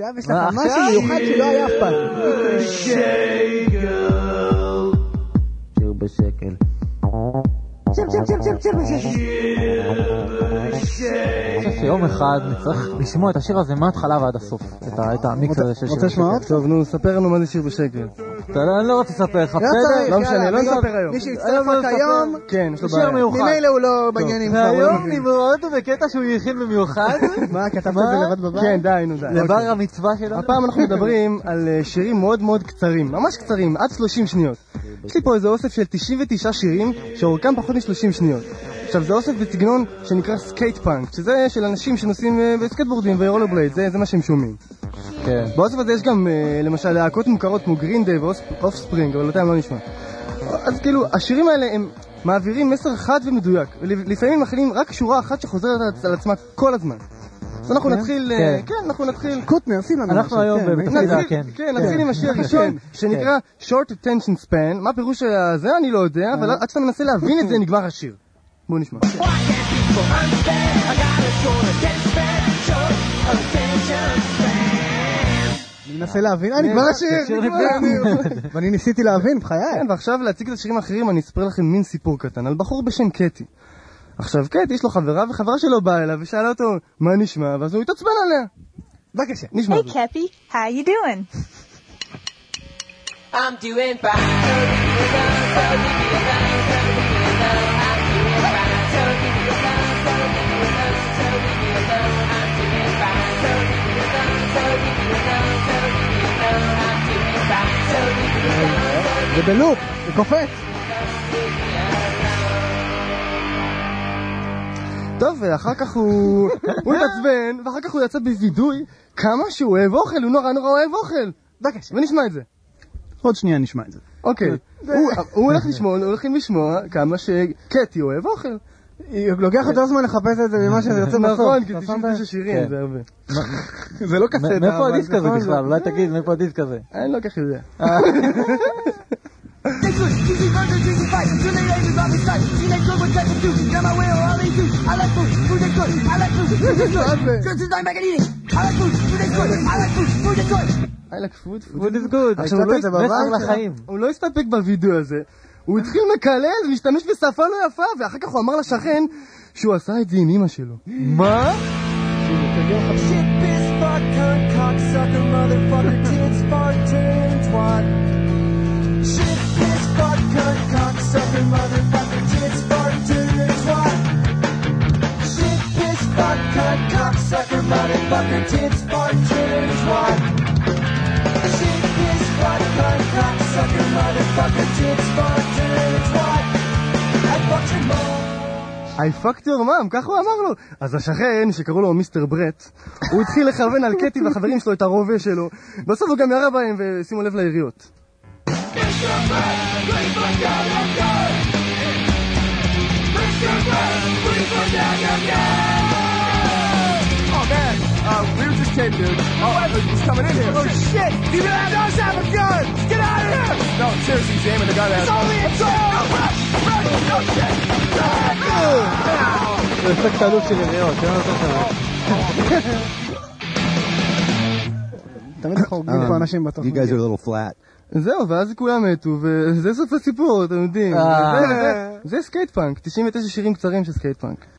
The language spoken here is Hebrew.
עכשיו יש לך משהו מיוחד שלא היה אף פעם. שיר בשקל. שיר, שיר, שיר, שיר, שיר בשקט. אני חושב שיום אחד נצטרך לשמוע את השיר הזה מההתחלה ועד הסוף. את המיקס הזה של שיר רוצה לשמוע? טוב, נו, ספר לנו מה זה שיר בשקל. אתה לא- אני לא רוצה לספר לך, לא בסדר? לא משנה, לא נספר היום. מי שיצטרף רק. היום, כן, יש לו בעיה. מיוחד. ממילא הוא לא בעניינים כבר. הוא לא והיום. נמרוד בקטע שהוא הכין במיוחד מה, כתבת את? זה לבד בבית? כן, די, נו די. לבר אוקיי. המצווה שלנו. הפעם אנחנו מדברים על אה, שירים מאוד מאוד קצרים, ממש קצרים, עד 30 שניות. יש לי פה איזה אוסף של 99 שירים שאורכם פחות מ-30 שניות. עכשיו זה אוסף בסגנון שנקרא skate punk, שזה של אנשים שנוסעים אה, בסקייטבורדים ורולר בלייד, זה, זה מה שהם שומעים. כן. באוסף הזה יש גם אה, למשל להקות מוכרות כמו גרין דיי ואופספרינג, אבל אותם לא נשמע. אז כאילו, השירים האלה הם מעבירים מסר חד ומדויק, ולפעמים הם מכילים רק שורה אחת שחוזרת על עצמה כל הזמן. אז אנחנו נתחיל, אה, כן. כן, אנחנו נתחיל קוטנר, שים לנו אנחנו היום כן, בתפקיד נתחיל. ה- כן. כן, נתחיל עם השיר הראשון, שנקרא short attention span, מה פירוש הזה אני לא יודע, אבל עד שאתה מנסה להבין את זה נגמר השיר. בואו נשמע. מנסה להבין, אה, נגמר השיר, שיר נגמר נפלא. השיר. ואני ניסיתי להבין, בחיי. כן, ועכשיו להציג את השירים האחרים, אני אספר לכם מין סיפור קטן על בחור בשם קטי. עכשיו, קטי יש לו חברה, וחברה שלו באה אליו ושאלה אותו, מה נשמע? ואז הוא התעצבן עליה. בבקשה. נשמע. Hey, Kepi, how you doing? I'm doing fine. זה בלופ, זה קופץ. טוב, ואחר כך הוא... הוא התעצבן, ואחר כך הוא יצא בווידוי כמה שהוא אוהב אוכל, הוא נורא נורא אוהב אוכל. בבקשה. ונשמע את זה. עוד שנייה נשמע את זה. אוקיי. הוא- הולך לשמוע, הוא הולך לשמוע כמה שקטי אוהב אוכל. לוקח יותר זמן לחפש את זה ממה שזה יוצא בסוף. נכון, כי אתה שם 99 שירים, כן. זה הרבה. זה לא קסטה. מאיפה הדיסק הזה נכון, בכלל? אולי תגיד מאיפה הדיסק הזה. אני לא כל כך יודע. I like food, food. Food is good. עכשיו הוא לא יצא בבית מסר שלו. לחיים. הוא לא הסתפק בווידאו הזה, הוא התחיל מקלל ומשתמש בשפה לא יפה, ואחר כך הוא אמר לשכן שהוא עשה את זה עם אמא שלו. מה? I fucked your mom, ככה הוא אמר לו. אז השכן, שקראו לו מיסטר ברט, הוא התחיל לכוון על קטי והחברים שלו את הרובה שלו, בסוף הוא גם ירה בהם, ושימו לב ליריות. Oh man, uh, kidding, dude. Oh, he's coming in here. Oh shit! He does have a gun! Get out of here! No, seriously, he's aiming the gun at us. It's only a joke! Oh, run! Run! No shit! זה אפקט עלות של יריות, זה לא יותר תמיד אנחנו הורגים פה אנשים בתוך. You guys are a little flat. זהו, ואז כולם מתו, וזה סוף הסיפור, אתם יודעים. אה. זה סקייט פאנק, 99 שירים קצרים של סקייט פאנק.